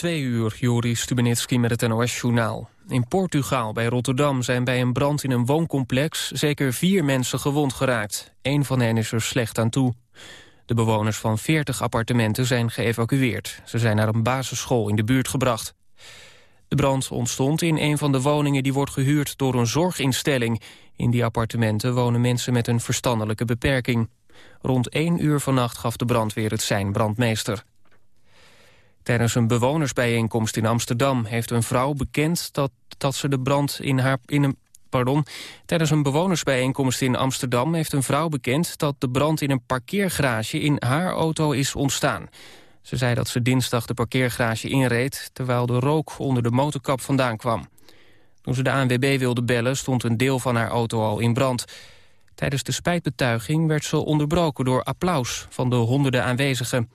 twee uur, Joris Stubenitski met het NOS-journaal. In Portugal, bij Rotterdam, zijn bij een brand in een wooncomplex... zeker vier mensen gewond geraakt. Eén van hen is er slecht aan toe. De bewoners van 40 appartementen zijn geëvacueerd. Ze zijn naar een basisschool in de buurt gebracht. De brand ontstond in een van de woningen die wordt gehuurd door een zorginstelling. In die appartementen wonen mensen met een verstandelijke beperking. Rond 1 uur vannacht gaf de brandweer het zijn brandmeester. Tijdens een bewonersbijeenkomst in Amsterdam heeft een vrouw bekend dat, dat ze de brand in haar in een Pardon. Tijdens een bewonersbijeenkomst in Amsterdam heeft een vrouw bekend dat de brand in een parkeergarage in haar auto is ontstaan. Ze zei dat ze dinsdag de parkeergarage inreed terwijl de rook onder de motorkap vandaan kwam. Toen ze de ANWB wilde bellen stond een deel van haar auto al in brand. Tijdens de spijtbetuiging werd ze onderbroken door applaus van de honderden aanwezigen.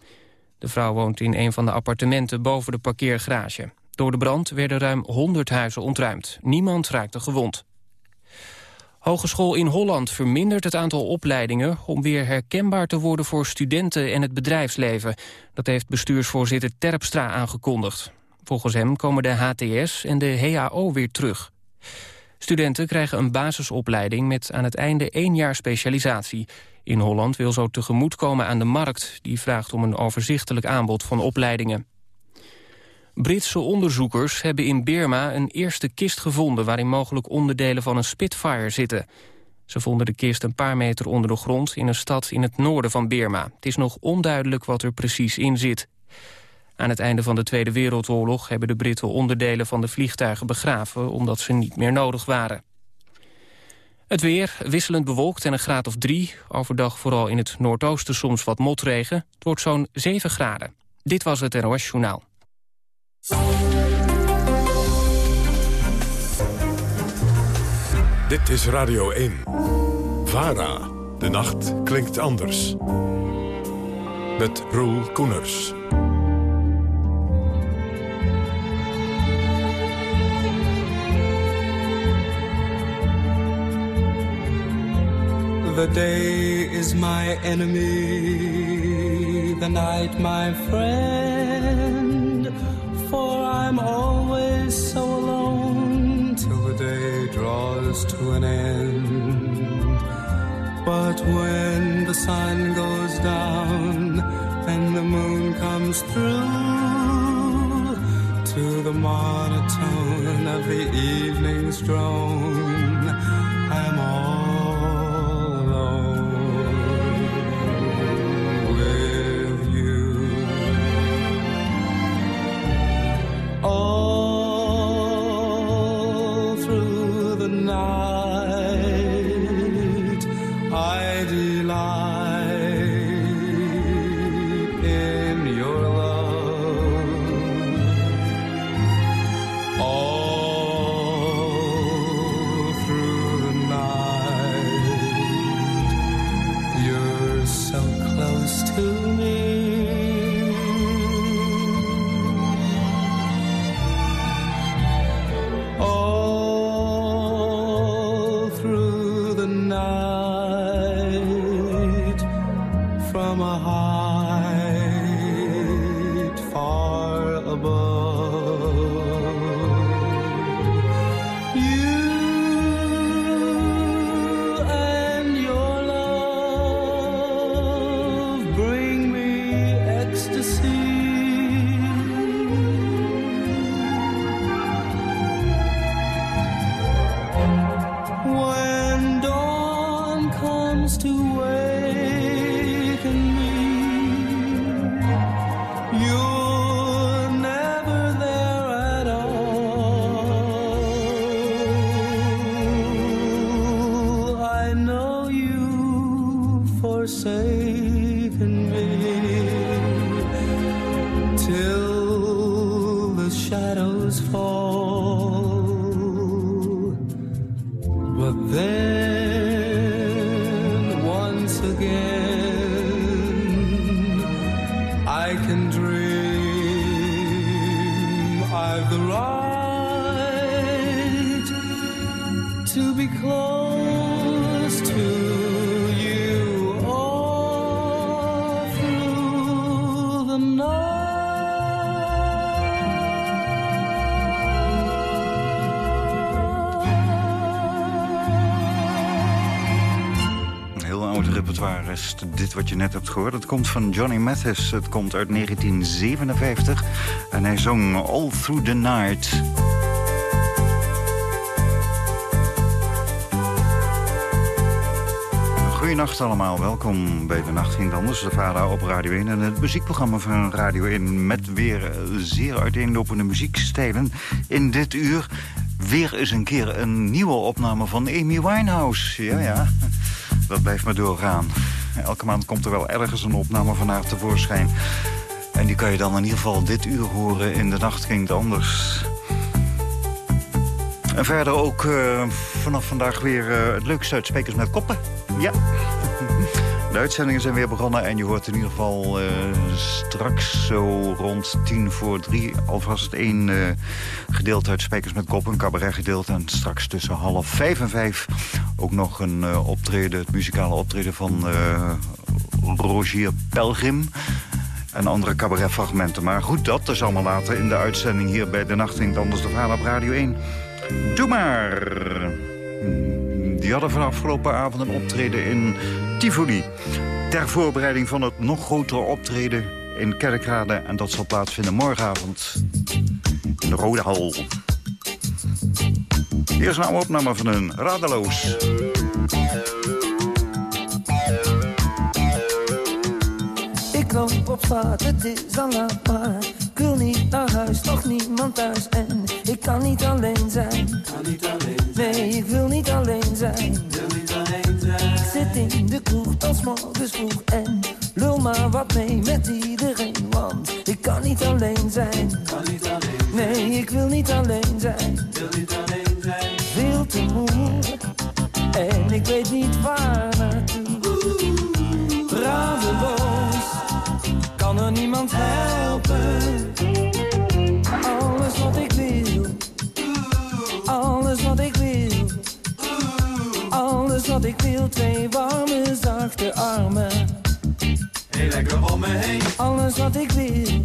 De vrouw woont in een van de appartementen boven de parkeergarage. Door de brand werden ruim 100 huizen ontruimd. Niemand raakte gewond. Hogeschool in Holland vermindert het aantal opleidingen... om weer herkenbaar te worden voor studenten en het bedrijfsleven. Dat heeft bestuursvoorzitter Terpstra aangekondigd. Volgens hem komen de HTS en de HAO weer terug. Studenten krijgen een basisopleiding met aan het einde één jaar specialisatie. In Holland wil zo tegemoetkomen aan de markt... die vraagt om een overzichtelijk aanbod van opleidingen. Britse onderzoekers hebben in Birma een eerste kist gevonden... waarin mogelijk onderdelen van een Spitfire zitten. Ze vonden de kist een paar meter onder de grond... in een stad in het noorden van Birma. Het is nog onduidelijk wat er precies in zit. Aan het einde van de Tweede Wereldoorlog hebben de Britten onderdelen van de vliegtuigen begraven... omdat ze niet meer nodig waren. Het weer, wisselend bewolkt en een graad of drie. Overdag vooral in het noordoosten soms wat motregen. Het wordt zo'n 7 graden. Dit was het NOS Journaal. Dit is Radio 1. VARA. De nacht klinkt anders. Met Roel Koeners. The day is my enemy, the night my friend. For I'm always so alone till the day draws to an end. But when the sun goes down and the moon comes through, to the monotone of the evening's drone, I'm all dit wat je net hebt gehoord? Het komt van Johnny Mathis. Het komt uit 1957. En hij zong All Through the Night. Goedenacht allemaal, welkom bij de Nacht Ging Anders, de vader op Radio 1... en het muziekprogramma van Radio 1 met weer zeer uiteenlopende muziekstijlen. In dit uur weer eens een keer een nieuwe opname van Amy Winehouse. Ja, ja, dat blijft maar doorgaan. Elke maand komt er wel ergens een opname van haar tevoorschijn. En die kan je dan in ieder geval dit uur horen in De Nacht Ging Anders... En verder ook uh, vanaf vandaag weer uh, het leukste uit Spekers met Koppen. Ja. De uitzendingen zijn weer begonnen en je hoort in ieder geval uh, straks zo rond tien voor drie... alvast één uh, gedeelte uit Spekers met Kop, een cabaret gedeelte. En straks tussen half vijf en vijf ook nog een uh, optreden, het muzikale optreden van Rogier Pelgrim en andere cabaretfragmenten. Maar goed, dat is allemaal later in de uitzending hier bij De Nacht in Anders de Vader op Radio 1. Doe maar! Die hadden van afgelopen avond een optreden in Tivoli. Ter voorbereiding van het nog grotere optreden in Kerkrade. En dat zal plaatsvinden morgenavond in de Rode Hal. Hier is een oude opname van een Radeloos. Ik loop op straat, het is al laat maar ik wil niet naar huis, nog niemand thuis en ik kan niet alleen zijn. Kan niet alleen zijn. Nee, ik wil niet alleen zijn. Kroeg tot morgens vroeg en lul maar wat mee met iedereen, want ik kan niet alleen zijn. Kan niet alleen Nee, ik wil niet alleen zijn. Wil niet alleen zijn. Veel te moe en ik weet niet waar naartoe. Radeloos, kan er niemand helpen. Ik wil, twee warme zachte armen. Heel lekker om me heen. Alles wat ik wil,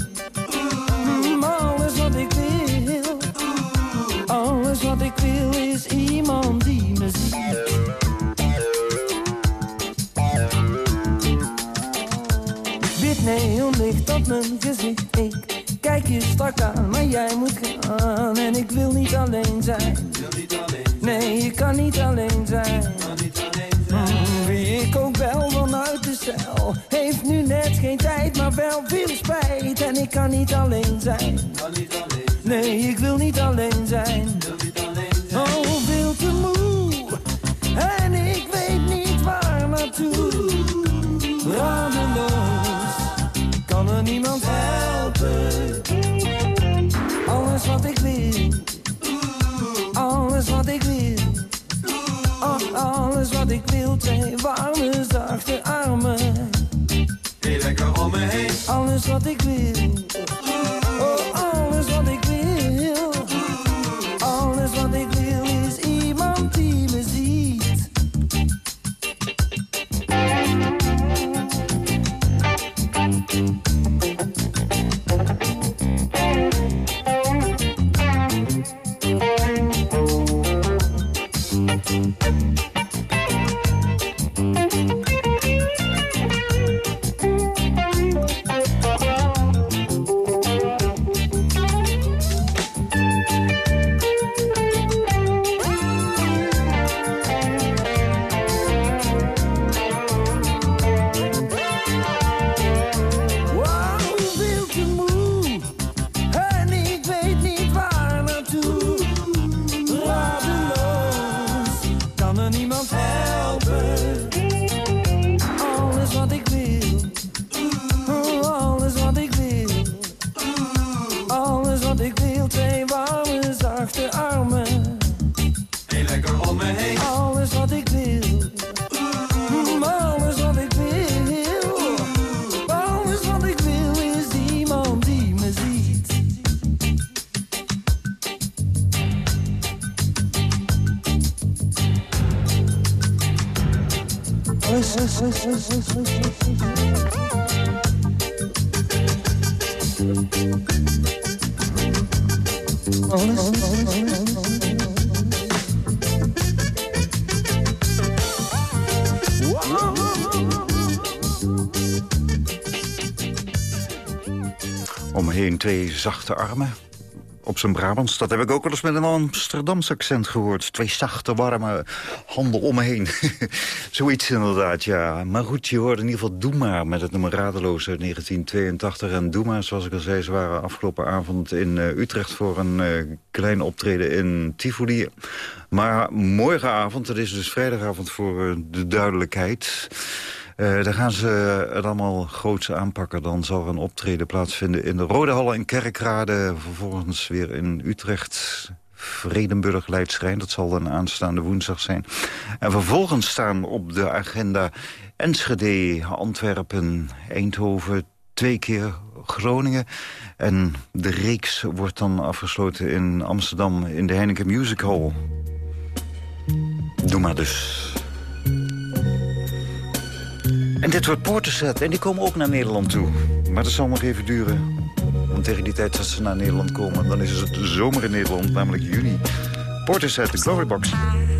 niet zachte armen. Op zijn Brabants. Dat heb ik ook wel eens met een Amsterdamse accent gehoord. Twee zachte, warme handen om me heen. Zoiets inderdaad, ja. Maar goed, je hoorde in ieder geval Doe Maar met het nummer Radeloos uit 1982. En Doe Maar, zoals ik al zei, ze waren afgelopen avond in uh, Utrecht... voor een uh, klein optreden in Tivoli. Maar morgenavond, het is dus vrijdagavond voor uh, de duidelijkheid... Uh, daar gaan ze het allemaal groots aanpakken. Dan zal er een optreden plaatsvinden in de Rode Hallen in Kerkrade. Vervolgens weer in Utrecht. Vredenburg Leidschrijn, dat zal dan aanstaande woensdag zijn. En vervolgens staan op de agenda Enschede, Antwerpen, Eindhoven, twee keer Groningen. En de reeks wordt dan afgesloten in Amsterdam in de Heineken Music Hall. Doe maar dus. En dit wordt Portishead. En die komen ook naar Nederland toe. Maar dat zal nog even duren. Want tegen die tijd dat ze naar Nederland komen... dan is het zomer in Nederland, namelijk juni. Portishead, de Glorybox. playing,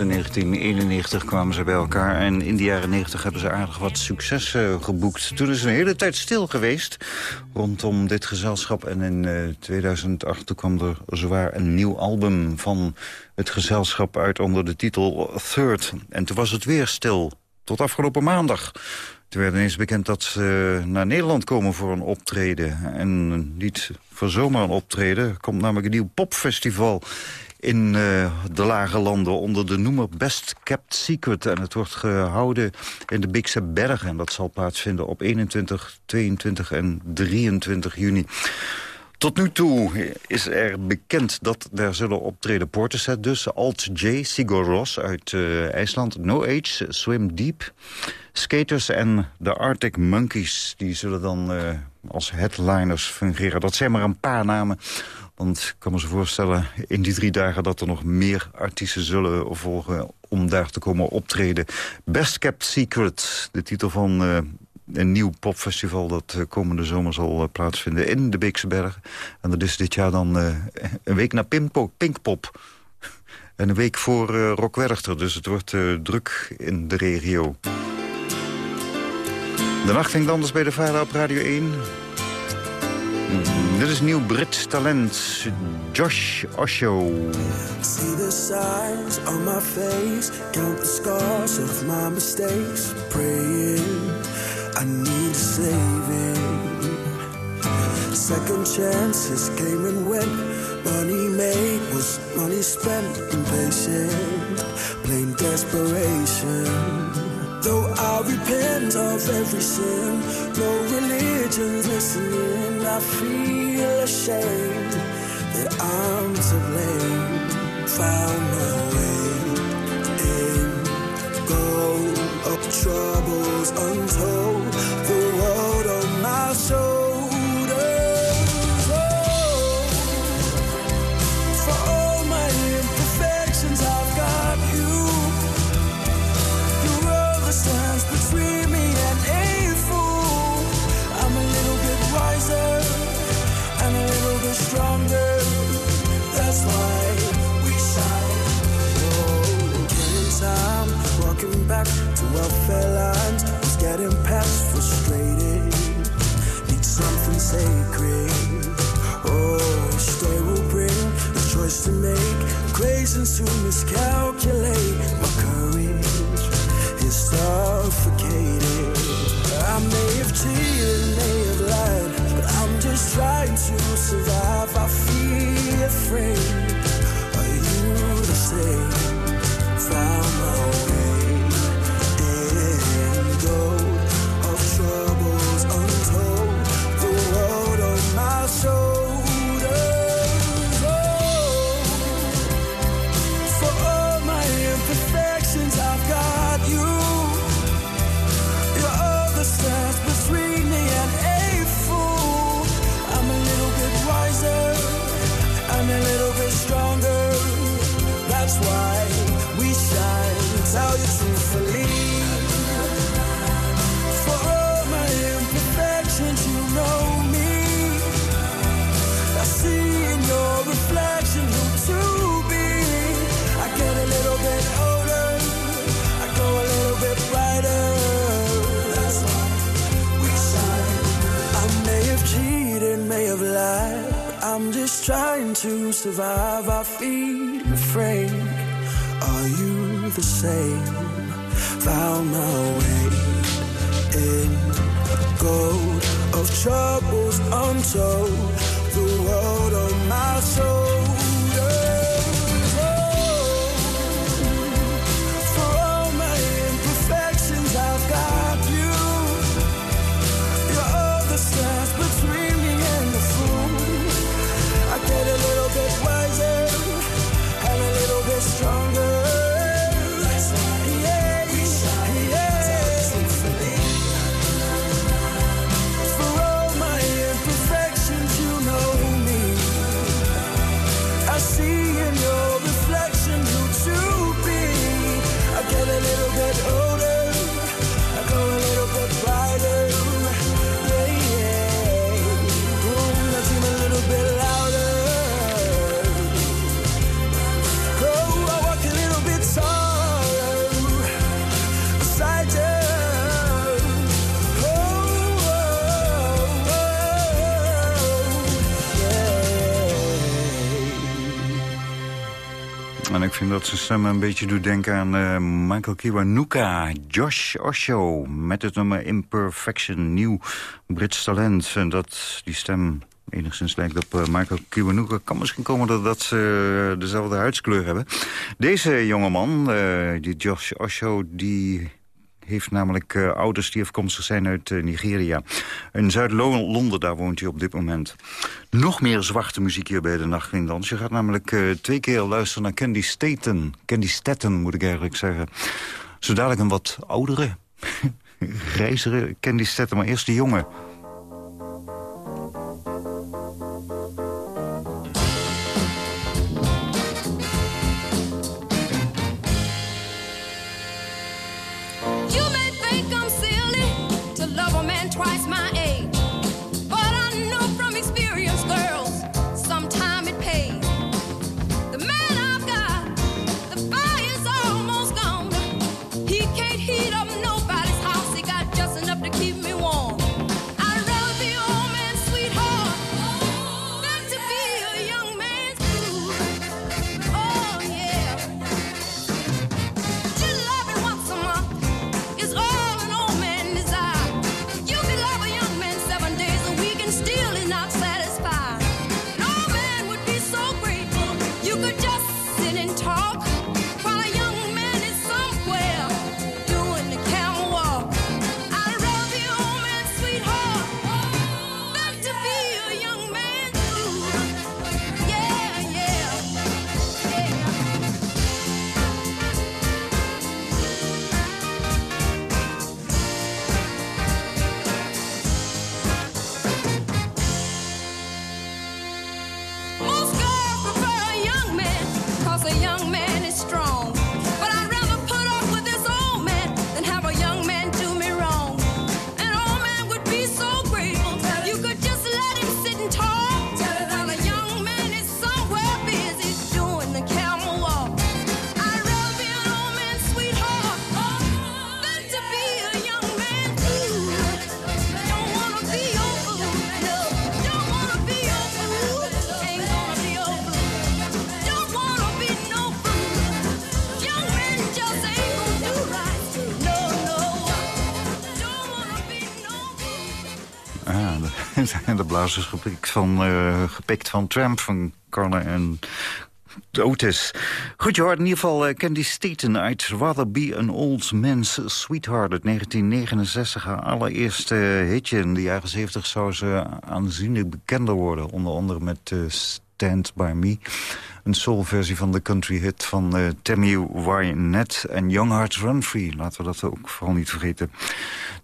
In 1991 kwamen ze bij elkaar en in de jaren 90 hebben ze aardig wat succes eh, geboekt. Toen is een hele tijd stil geweest rondom dit gezelschap. En in eh, 2008 toen kwam er zwaar een nieuw album van het gezelschap uit onder de titel Third. En toen was het weer stil, tot afgelopen maandag. Toen werd ineens bekend dat ze naar Nederland komen voor een optreden. En niet voor zomaar een optreden. Er komt namelijk een nieuw popfestival in eh, de lage landen onder de noemer Best Kept Secret. En het wordt gehouden in de Bigse Bergen. En dat zal plaatsvinden op 21, 22 en 23 juni. Tot nu toe is er bekend dat daar zullen optreden Portishead dus. Alt J, Sigur Ros uit eh, IJsland, No Age, Swim Deep... Skaters en de Arctic Monkeys, die zullen dan eh, als headliners fungeren. Dat zijn maar een paar namen. Want ik kan me zo voorstellen in die drie dagen dat er nog meer artiesten zullen volgen om daar te komen optreden. Best Kept Secret, de titel van eh, een nieuw popfestival dat eh, komende zomer zal eh, plaatsvinden in de Beekse Bergen. En dat is dit jaar dan een week na Pinkpop. Pinkpop. En een week voor uh, Rock Werchter, dus het wordt druk in de regio. De nacht ging anders bij de Vara op Radio 1. Dit is nieuw Brits talent, Josh Osho. See the signs on my face, count the scars of my mistakes. Praying, I need saving. Second chances came and went. Money made was money spent. Impatient, plain desperation. Though I repent of every sin, no religion's listening. I feel ashamed that I'm to blame. Found my way in, go up troubles untold. Welfare lines. Was getting past frustrated. Need something sacred. Oh, each day will bring a choice to make. Equations to miscalculate. My courage is suffocated. I may have cheated, may have lied, but I'm just trying to survive. And afraid. Are you the same? Found my way in gold of troubles untold. Vind dat zijn stem een beetje doet denken aan eh, Michael Kiwanuka. Josh Osho met het nummer Imperfection. Nieuw Brits talent. En dat die stem enigszins lijkt op eh, Michael Kiwanuka. Kan misschien komen dat, dat ze eh, dezelfde huidskleur hebben. Deze jongeman, die Josh Osho, die heeft namelijk eh, ouders die afkomstig zijn uit eh, Nigeria. In Zuid-Londen, daar woont hij op dit moment. Nog meer zwarte muziek hier bij de Nachtwindans. Je gaat namelijk eh, twee keer luisteren naar Candy Staten. Candy Staten, moet ik eigenlijk zeggen. Zo dadelijk een wat oudere, grijzere Candy Staten, maar eerst de jongen. De, de blazers gepikt van, eh, gepikt van Tramp, van en Otis. Goed, je in ieder geval eh, Candy Staten uit Rather Be an Old Man's Sweetheart uit 1969. Haar allereerste hitje in de jaren 70 zou ze aanzienlijk bekender worden. Onder andere met eh, Stand By Me. Een soulversie van de country hit van eh, Tammy Wynette en Young Hearts Run Free. Laten we dat ook vooral niet vergeten.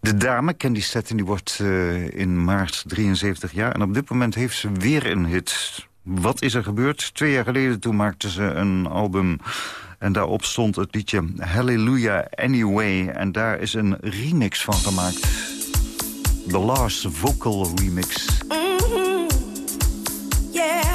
De dame, Candy Staten, die wordt eh, in maart 73 jaar. En op dit moment heeft ze weer een hit. Wat is er gebeurd? Twee jaar geleden toen maakte ze een album... En daarop stond het liedje Hallelujah Anyway. En daar is een remix van gemaakt. The Last Vocal Remix. Mhm. Yeah.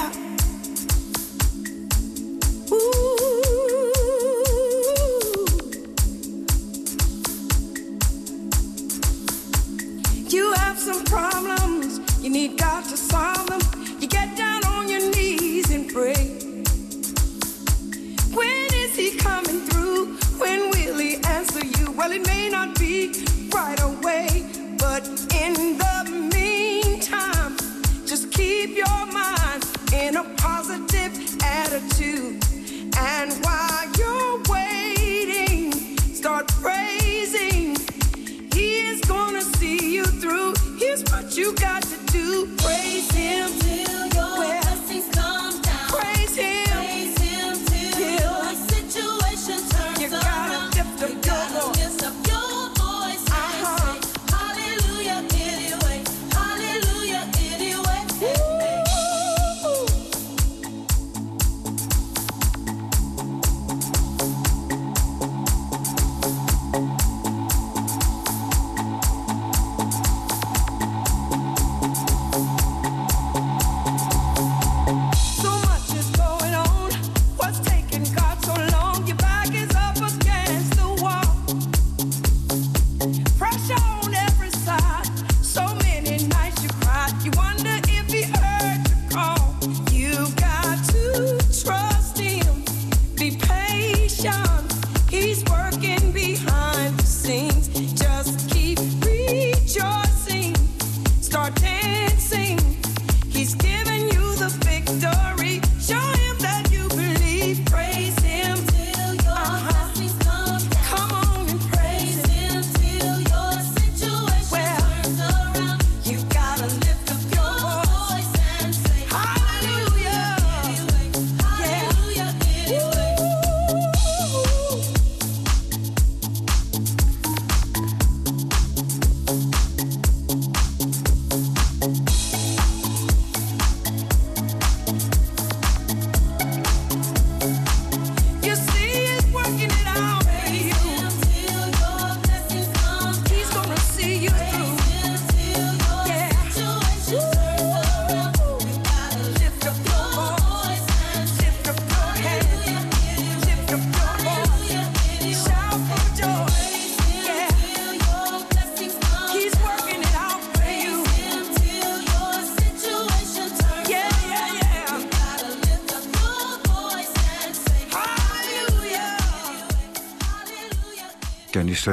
You have some problems, you need God to solve them. You get down on your knees and pray. When is He coming through? When will He answer you? Well, it may not be right away, but in the meantime, just keep your mind in a positive attitude. And while you're waiting, start praising. He is gonna through. Here's what you got to do: praise Him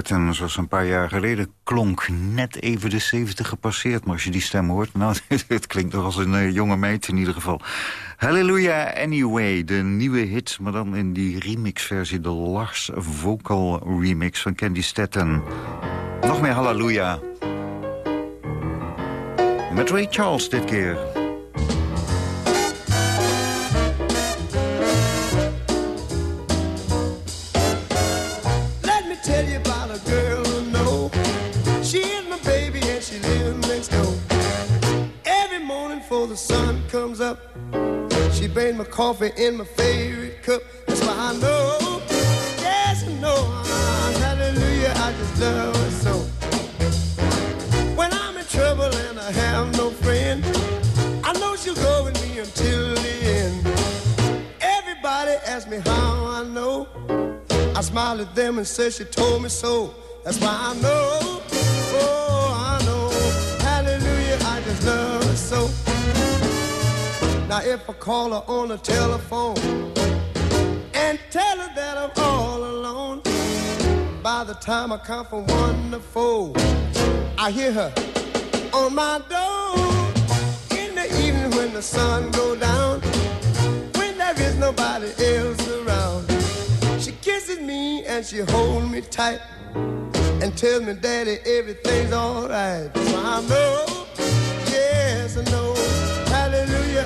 Zoals een paar jaar geleden klonk, net even de 70 gepasseerd. Maar als je die stem hoort, nou, het klinkt nog als een eh, jonge meid in ieder geval. Hallelujah Anyway, de nieuwe hit, maar dan in die remixversie, de Lars Vocal Remix van Candy Stutton. Nog meer Hallelujah. Met Ray Charles dit keer. The sun comes up, she brings my coffee in my favorite cup. That's why I know, yes I know, ah, hallelujah, I just love her so. When I'm in trouble and I have no friend, I know she'll go with me until the end. Everybody asks me how I know. I smile at them and say she told me so. That's why I know, Now if I call her on the telephone and tell her that I'm all alone, by the time I count from one to four, I hear her on my door. In the evening when the sun go down, when there is nobody else around. She kisses me and she holds me tight and tells me, Daddy, everything's alright. So I know, yes, I know. Now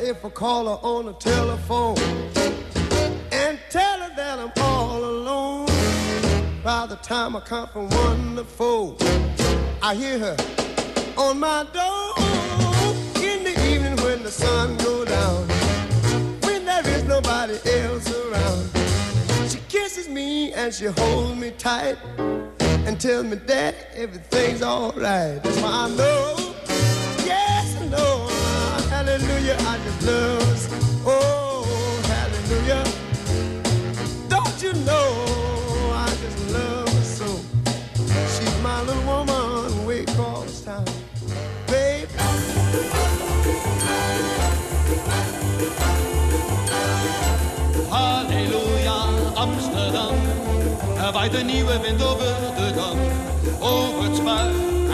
if I call her on the telephone by the time I count from one to four, I hear her on my door in the evening when the sun goes down, when there is nobody else around. She kisses me and she holds me tight and tells me that everything's alright. That's why I know, yes I know. Hallelujah, I just love. Oh, Er waait een nieuwe wind over de dam. Over het spui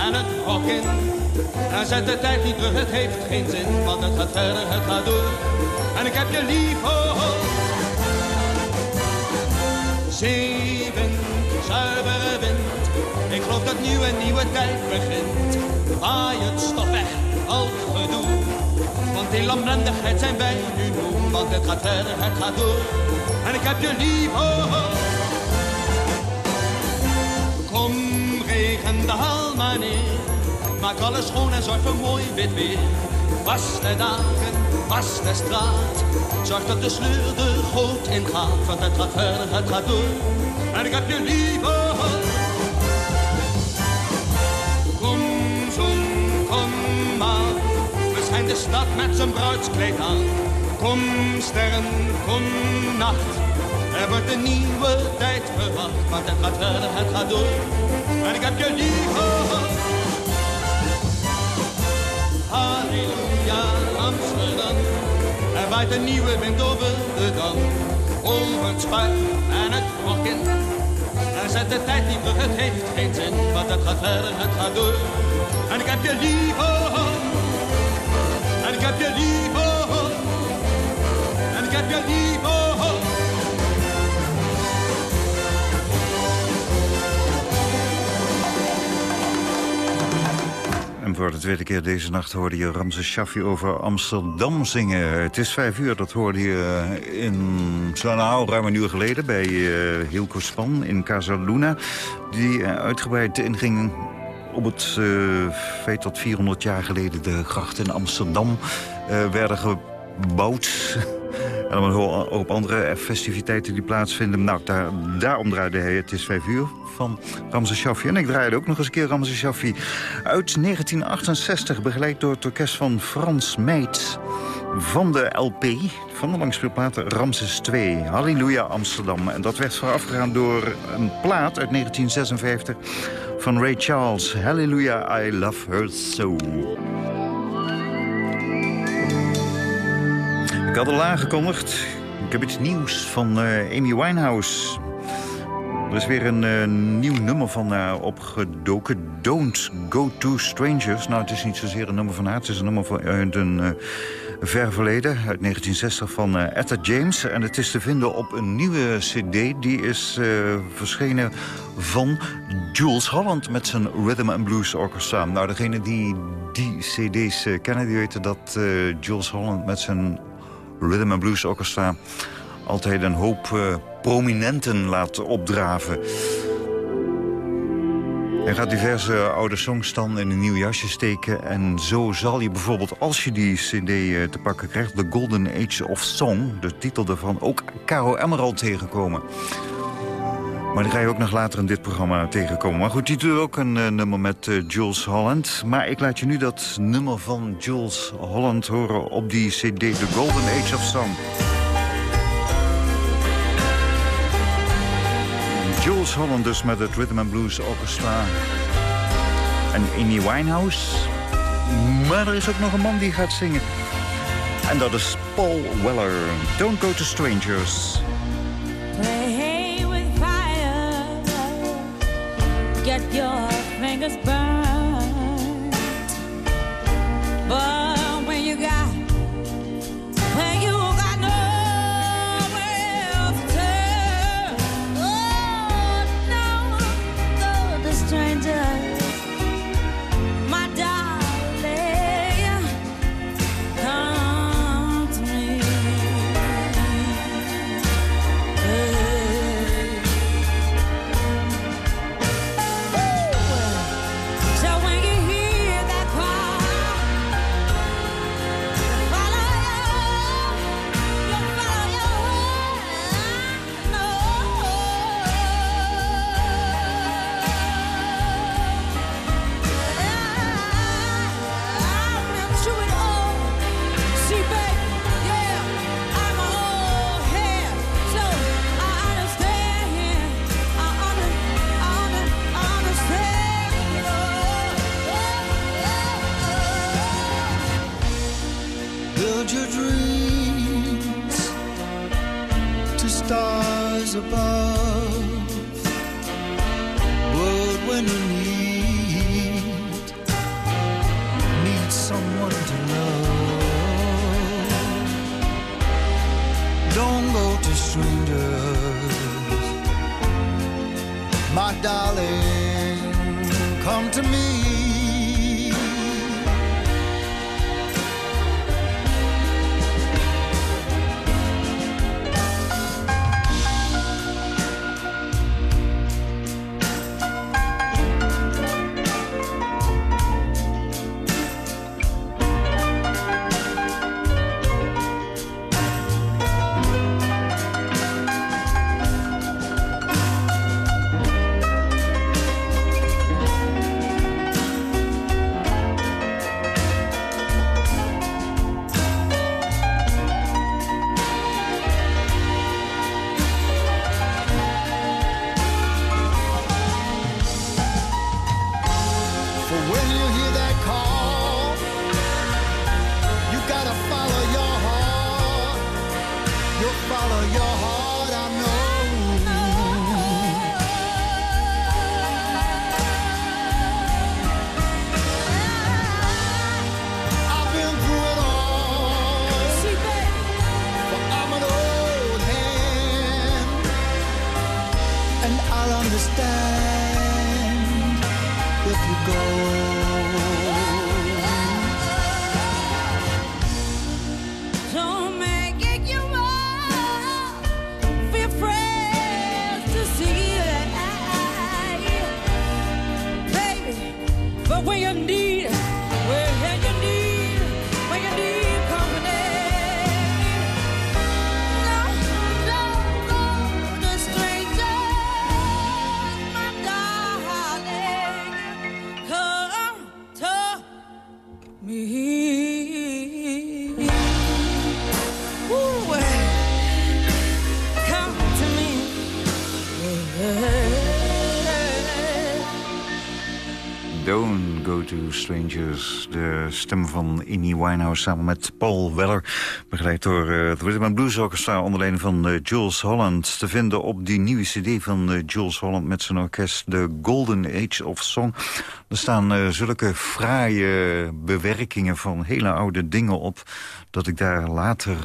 en het hok in. En zet de tijd niet terug, het heeft geen zin. Want het gaat verder, het gaat door. En ik heb je lief, oh, oh. Zeewind, zuivere wind. Ik geloof dat nu een nieuwe tijd begint. Waai het stof weg, al gedoe. Want in lamlendigheid zijn wij nu moe. Want het gaat verder, het gaat door. En ik heb je lief, oh, oh. Maak alles schoon en zorg voor mooi wit weer. Was de dagen, was de straat. Zorg dat de sleur de goot ingaat. Want het gaat verder, het gaat door. En ik heb je lief, oh, oh. Kom, zon, kom maar. We zijn de stad met zijn bruidskleed aan. Kom, sterren, kom, nacht. Er wordt een nieuwe tijd verwacht. Want het gaat verder, het gaat door. En ik heb je lief, oh. Halleluja, Amsterdam. Er waait een nieuwe wind over de dam. Over het spuit en het rokin. Er zet de tijd niet terug, het heeft geen zin. Want het gaat verder, het gaat door. En ik heb je lief. En ik heb je lief. En ik heb je lief, Voor de tweede keer deze nacht hoorde je Ramses Shaffi over Amsterdam zingen. Het is vijf uur, dat hoorde je in zo'n nou, ruim een uur geleden... bij uh, Hilco Span in Casa Luna. Die uh, uitgebreid inging op het uh, feit dat 400 jaar geleden... de grachten in Amsterdam werden gebouwd... En dan hoop andere festiviteiten die plaatsvinden. Nou, daar, daarom draaide hij Het is vijf uur van Ramses Shaffi. En ik draaide ook nog eens een keer Ramses Shaffi uit 1968... begeleid door het orkest van Frans Meid van de LP... van de langspeelplaat Ramses 2, Halleluja Amsterdam. En dat werd voorafgegaan door een plaat uit 1956 van Ray Charles. Halleluja, I love her so. Ik had al aangekondigd. Ik heb iets nieuws van eh, Amy Winehouse. Er is weer een eh, nieuw nummer van haar opgedoken. Don't Go To Strangers. Nou, het is niet zozeer een nummer van haar. Het is een nummer van uit een eh, ver verleden. Uit 1960 van Etta James. En het is te vinden op een nieuwe cd. Die is verschenen van Jules Holland met zijn Rhythm and Blues Orchestra. Nou, degene die die cd's kennen, die weten dat Jules Holland met zijn Rhythm and Blues Orchestra altijd een hoop eh, prominenten laat opdraven. Hij gaat diverse oude songs dan in een nieuw jasje steken. En zo zal je bijvoorbeeld, als je die cd eh, te pakken krijgt... The Golden Age of Song, de titel daarvan, ook Caro Emerald tegenkomen. Maar die ga je ook nog later in dit programma tegenkomen. Maar goed, die doet ook een eh, nummer met eh, Jules Holland. Maar ik laat je nu dat nummer van Jules Holland horen op die cd... The Golden Age of Song. Jules Holland dus met het Rhythm and Blues Orchestra. En Amy Winehouse. Maar er is ook nog een man die gaat zingen. En dat is Paul Weller. Don't go to strangers. Get your fingers burned. Strangers. De stem van Amy Winehouse samen met Paul Weller. Begeleid door uh, het Rhythm and Blues Orchestra onder leiding van uh, Jules Holland. Te vinden op die nieuwe cd van uh, Jules Holland met zijn orkest. The Golden Age of Song. Er staan zulke fraaie bewerkingen van hele oude dingen op. Dat ik daar later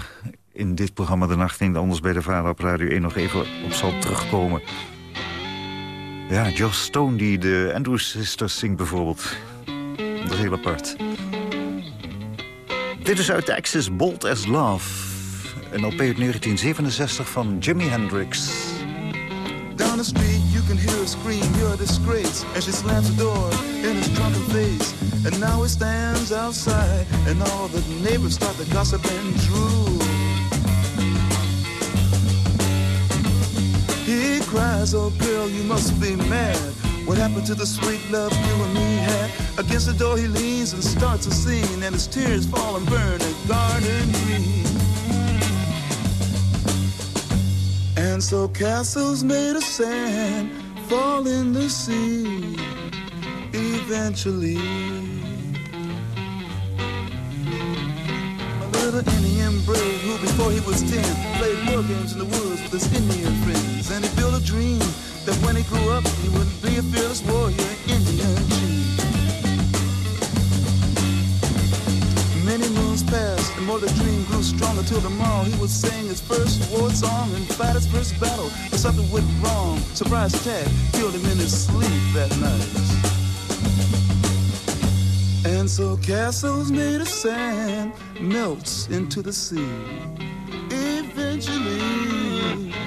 in dit programma De Nacht Niet Anders bij de Vader op Radio 1 nog even op zal terugkomen. Ja, Joss Stone die de Andrews Sisters zingt bijvoorbeeld. Dat is heel apart. Dit is uit Texas, Bold as Love. Een LP uit 1967 van Jimi Hendrix. Down the street, you can hear her scream, you're a disgrace. And she slams the door in his drunken face. And now he stands outside, and all the neighbors start to gossip and drool. He cries, oh girl, you must be mad. What happened to the sweet love you and me had? Against the door he leans and starts a scene, and his tears fall and burn a garden green. And so castles made of sand fall in the sea eventually. A little Indian brave who before he was ten played war games in the woods with his Indian friends. And he built a dream that when he grew up he would be a fearless warrior, Indian chief. Many moons passed, and more the dream grew stronger till tomorrow he would sing his first war song and fight his first battle. But something went wrong. Surprise attack killed him in his sleep that night. And so castles made of sand melts into the sea. Eventually.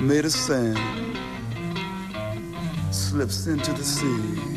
made of sand slips into the sea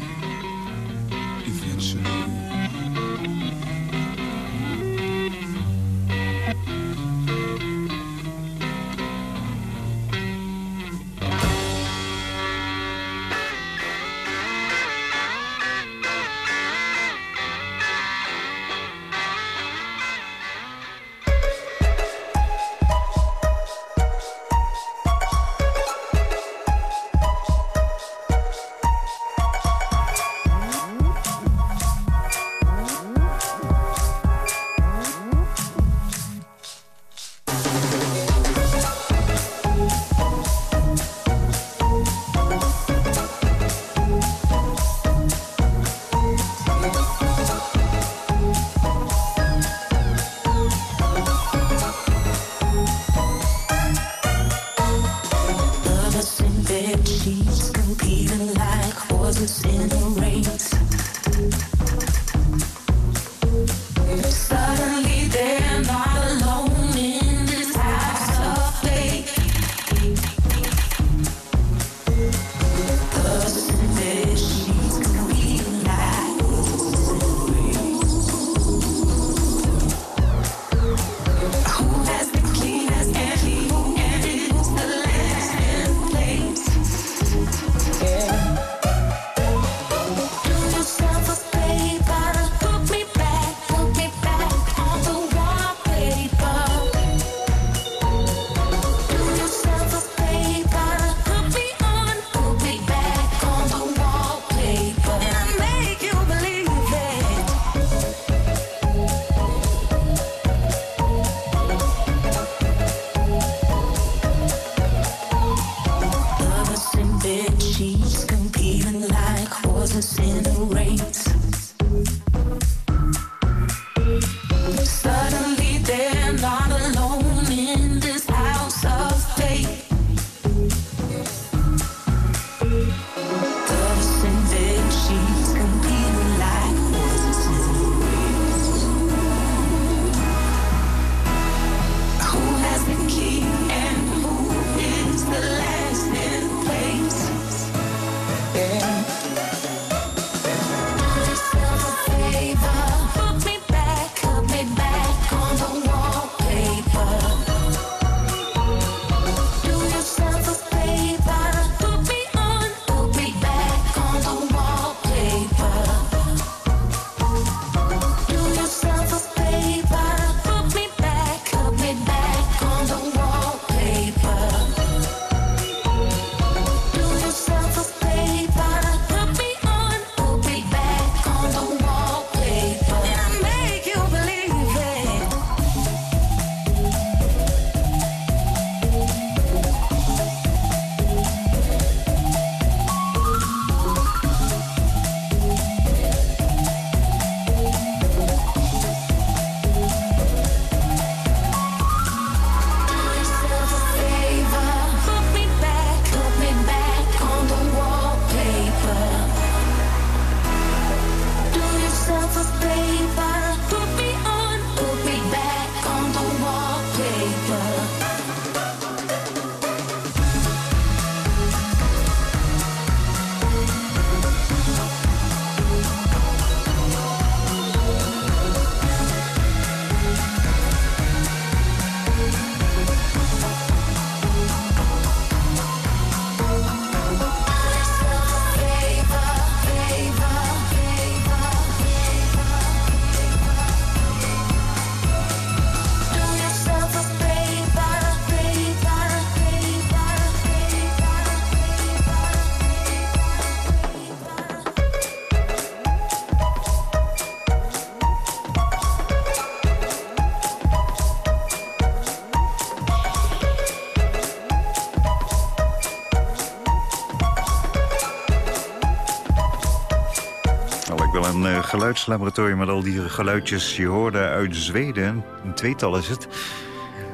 geluidslaboratorium met al die geluidjes. Je hoorde uit Zweden, een tweetal is het.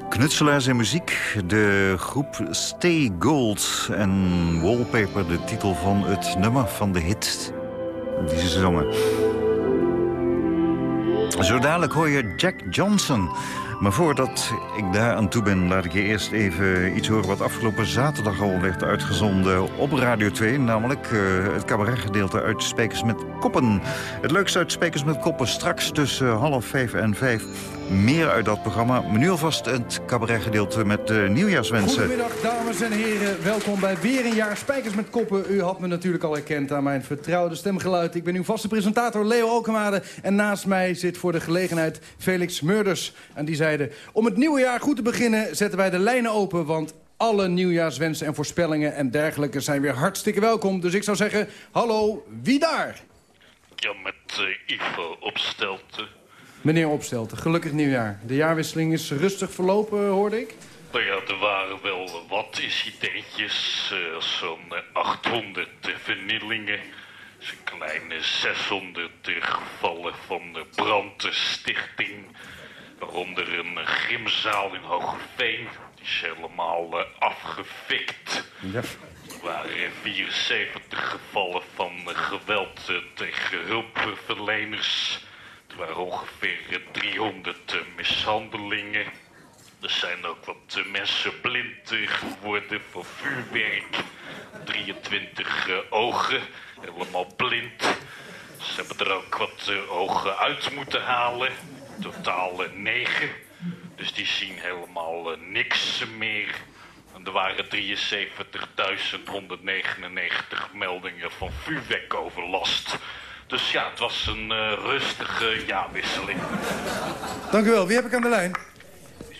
Knutselaars en muziek, de groep Stay Gold en Wallpaper, de titel van het nummer van de hit die ze zongen. Zo dadelijk hoor je Jack Johnson. Maar voordat ik daar aan toe ben, laat ik je eerst even iets horen... wat afgelopen zaterdag al werd uitgezonden op Radio 2. Namelijk eh, het cabaretgedeelte uit Spekers met Koppen. Het leukste uit Spekers met Koppen straks tussen half vijf en vijf. Meer uit dat programma. Maar nu alvast het cabaretgedeelte met de nieuwjaarswensen. Goedemiddag, dames en heren. Welkom bij weer een jaar Spijkers met Koppen. U had me natuurlijk al herkend aan mijn vertrouwde stemgeluid. Ik ben uw vaste presentator Leo Alkemade. En naast mij zit voor de gelegenheid Felix Murders. En die zeiden, om het nieuwe jaar goed te beginnen... zetten wij de lijnen open, want alle nieuwjaarswensen en voorspellingen en dergelijke zijn weer hartstikke welkom. Dus ik zou zeggen, hallo, wie daar? Ja, met eh, Ivo Opstelten. Meneer Opstelten, gelukkig nieuwjaar. De jaarwisseling is rustig verlopen, hoorde ik. Nou ja, er waren wel eh, wat incidentjes. eh, Zo'n eh, 800 vernielingen. Zo'n kleine 600 gevallen van de brandstichting. Waaronder een eh, gymzaal in Hogeveen. Die is helemaal eh, afgefikt. Ja. Er waren 74 gevallen van eh, geweld tegen hulpverleners. Er waren ongeveer eh, 300 eh, mishandelingen. Er zijn ook wat mensen blind geworden voor vuurwerk. 23 eh, ogen, helemaal blind. Ze hebben er ook wat ogen uit moeten halen. Totaal eh, negen. Dus die zien helemaal eh, niks meer. Er waren 73.199 meldingen van vuurwerkoverlast. Dus ja, het was een eh, rustige jaarwisseling. Dank u wel. Wie heb ik aan de lijn?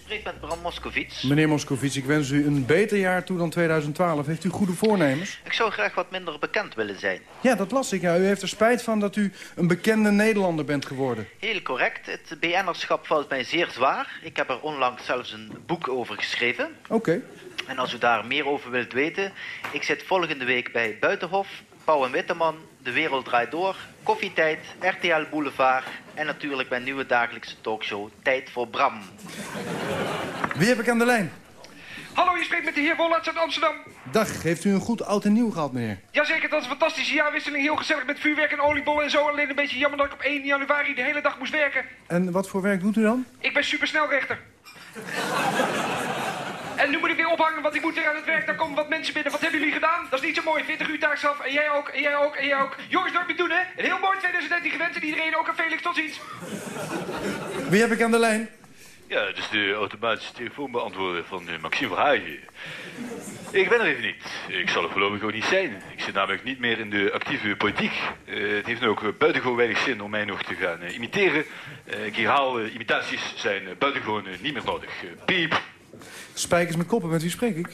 U spreekt met Bram Moskovits. Meneer Moscovici, ik wens u een beter jaar toe dan 2012. Heeft u goede voornemens? Ik zou graag wat minder bekend willen zijn. Ja, dat las ik. Ja. U heeft er spijt van dat u een bekende Nederlander bent geworden. Heel correct. Het BN'erschap valt mij zeer zwaar. Ik heb er onlangs zelfs een boek over geschreven. Oké. En als u daar meer over wilt weten... ik zit volgende week bij Buitenhof, Pauw en Witteman... De Wereld Draait Door, Koffietijd, RTL Boulevard... en natuurlijk mijn nieuwe dagelijkse talkshow Tijd voor Bram. Wie heb ik aan de lijn? Hallo, je spreekt met de heer Wollards uit Amsterdam. Dag, heeft u een goed oud en nieuw gehad, meneer? Jazeker, dat is een fantastische jaarwisseling. Heel gezellig met vuurwerk en oliebollen en zo. Alleen een beetje jammer dat ik op 1 januari de hele dag moest werken. En wat voor werk doet u dan? Ik ben supersnelrechter. En nu moet ik weer ophangen, want ik moet weer aan het werk. Dan komen wat mensen binnen. Wat hebben jullie gedaan? Dat is niet zo mooi. 40 uur taakstraf. En jij ook, en jij ook, en jij ook. Jongens, dat moet doen, hè? Een heel mooi 2013 gewenst. En iedereen ook. En Felix, tot ziens. Wie heb ik aan de lijn? Ja, dus de automatische telefoonbeantwoorder van uh, Maxime Verhaaien. Ik ben er even niet. Ik zal er voorlopig ook niet zijn. Ik zit namelijk niet meer in de actieve politiek. Eh, het heeft nu ook eh, buitengewoon weinig zin om mij nog te gaan eh, imiteren. Eh, ik herhaal, eh, imitaties zijn eh, buitengewoon eh, niet meer nodig. Eh, piep. Spijkers met koppen, met wie spreek ik?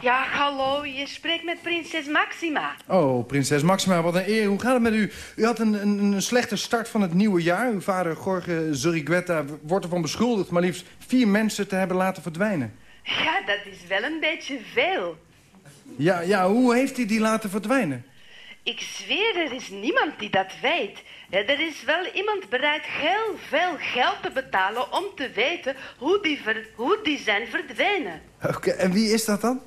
Ja, hallo, je spreekt met prinses Maxima. Oh, prinses Maxima, wat een eer. Hoe gaat het met u? U had een, een, een slechte start van het nieuwe jaar. Uw vader, Jorge Zurigueta, wordt ervan beschuldigd... maar liefst vier mensen te hebben laten verdwijnen. Ja, dat is wel een beetje veel. Ja, ja, hoe heeft hij die laten verdwijnen? Ik zweer, er is niemand die dat weet. Ja, er is wel iemand bereid heel veel geld te betalen om te weten hoe die, ver- hoe die zijn verdwenen. Oké, en wie is dat dan?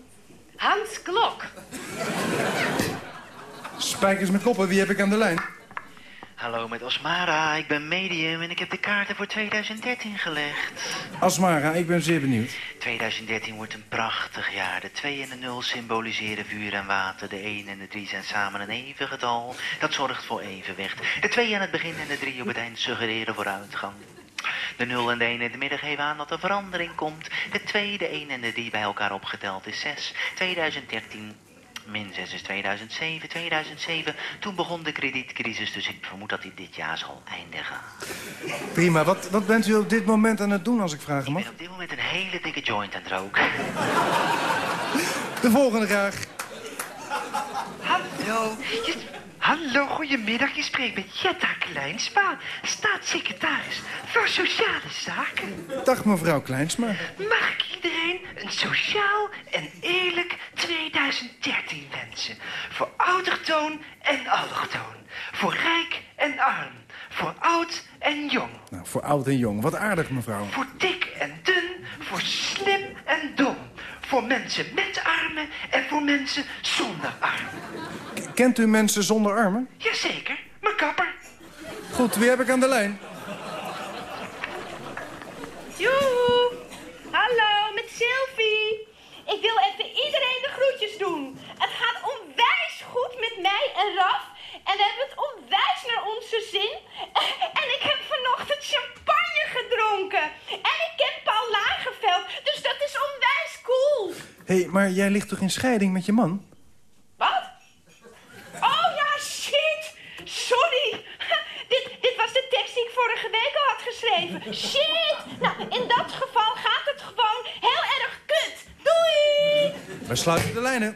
Hans Klok. Spijkers met koppen, wie heb ik aan de lijn? Hallo, met Osmara. Ik ben medium en ik heb de kaarten voor 2013 gelegd. Asmara, ik ben zeer benieuwd. 2013 wordt een prachtig jaar. De 2 en de 0 symboliseren vuur en water. De 1 en de 3 zijn samen een even getal. Dat zorgt voor evenwicht. De 2 aan het begin en de 3 op het eind suggereren vooruitgang. De 0 en de 1 in het midden geven aan dat er verandering komt. De 2, de 1 en de 3 bij elkaar opgeteld is 6. 2013 min 6 is 2007. 2007, toen begon de kredietcrisis. Dus ik vermoed dat hij dit jaar zal eindigen. Prima, wat, wat bent u op dit moment aan het doen, als ik vragen mag? Ik ben op dit moment een hele dikke joint aan het roken. De volgende graag. Hallo. Je- Hallo, goedemiddag. Je spreekt met Jetta Kleinsma, staatssecretaris voor Sociale Zaken. Dag, mevrouw Kleinsma. Mag ik iedereen een sociaal en eerlijk 2013 wensen? Voor autochtoon en allochtoon. Voor rijk en arm. oud en jong. Nou, voor oud en jong. Wat aardig, mevrouw. Voor dik en dun, voor slim en dom. Voor mensen met armen en voor mensen zonder armen. Kent u mensen zonder armen? Jazeker, mijn kapper. Goed, wie heb ik aan de lijn? Joe! Hallo, met Sylvie. Ik wil even iedereen de groetjes doen. Het gaat onwijs goed met mij en Raf. En we hebben het onwijs naar onze zin. En ik heb vanochtend champagne gedronken. En ik ken Paul Lagerveld, dus dat is onwijs cool. Hé, hey, maar jij ligt toch in scheiding met je man? Wat? Oh ja, shit! Sorry. Dit, dit was de tekst die ik vorige week al had geschreven. Shit! Nou, in dat geval gaat het gewoon heel erg kut. Doei! We sluiten de lijnen.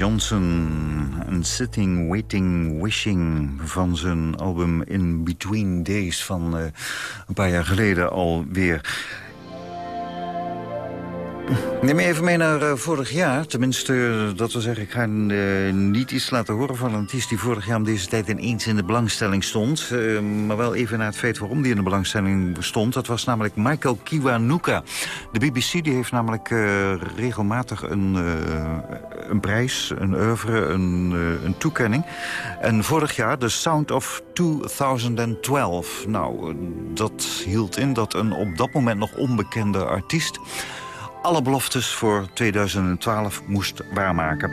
Johnson, een Sitting, Waiting, Wishing... van zijn album In Between Days van eh, een paar jaar geleden alweer. Neem me even mee naar eh, vorig jaar. Tenminste, eh, dat wil zeggen, ik ga eh, niet iets laten horen van een artiest... die vorig jaar om deze tijd ineens in de belangstelling stond. Maar wel even naar het feit waarom die in de belangstelling stond. Dat was namelijk Michael Kiwanuka. De BBC die heeft namelijk regelmatig een, een prijs, een oeuvre, een, een toekenning. En vorig jaar de Sound of 2012. Nou, dat hield in dat een op dat moment nog onbekende artiest alle beloftes voor 2012 moest waarmaken.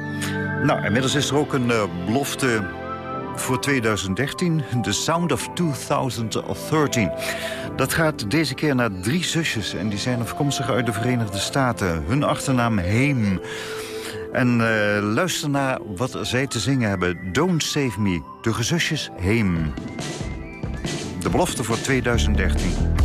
Nou, inmiddels is er ook een eh, belofte voor 2013, The Sound of 2013. Dat gaat deze keer naar drie zusjes en die zijn afkomstig uit de Verenigde Staten. Hun achternaam Heem. En eh, luister naar wat zij te zingen hebben. Don't Save Me, de gezusjes Heem. De belofte voor 2013.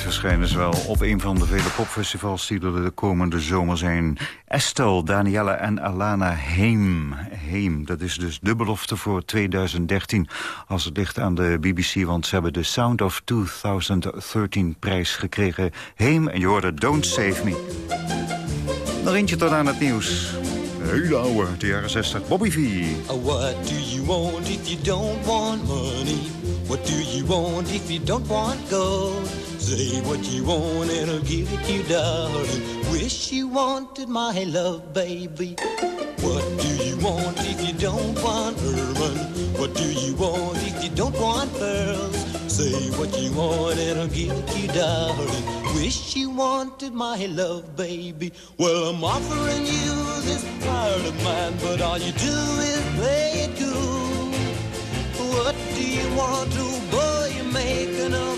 Verschijnen ze wel op een van de vele popfestivals die er de komende zomer zijn. Estelle, Danielle en Alana Heem. Heem, dat is dus de belofte voor 2013 als het ligt aan de BBC... want ze hebben de Sound of 2013 prijs gekregen. Heem, en je hoorde Don't Save Me. Nog eentje tot aan het nieuws. Hele oude, de jaren 60. Bobby V. What do you want if you don't want money? What do you want if you don't want gold? Say what you want and I'll give it you, darling. Wish you wanted my love, baby. What do you want if you don't want Herman? What do you want if you don't want pearls? Say what you want and I'll give it you, darling. Wish you wanted my love, baby. Well, I'm offering you this heart of mine, but all you do is play it cool. What do you want to, boy? You're making a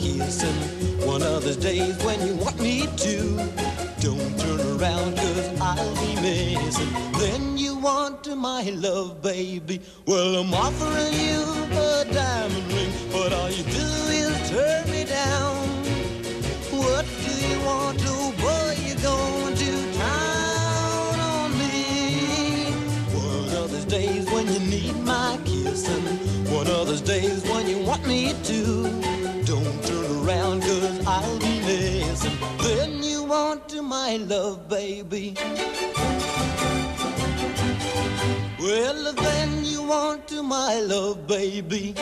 need my kiss, and one of those days when you want me to. Don't turn around, cause I'll be missing. Then you want my love, baby. Well, I'm offering you a diamond ring, but all you do is turn me down. What do you want to, boy? You're going to town on me. One of those days when you need my kiss, and one of those days when you want me to. Want to my love, baby. Well, then you want to my love, baby.